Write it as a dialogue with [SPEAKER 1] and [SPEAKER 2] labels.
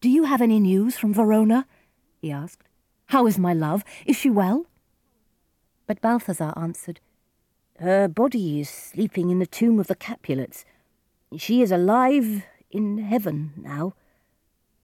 [SPEAKER 1] Do you have any news from Verona? he asked. How is my love? Is she well? But Balthazar answered, Her body is sleeping in the tomb of the Capulets. She is alive in heaven now.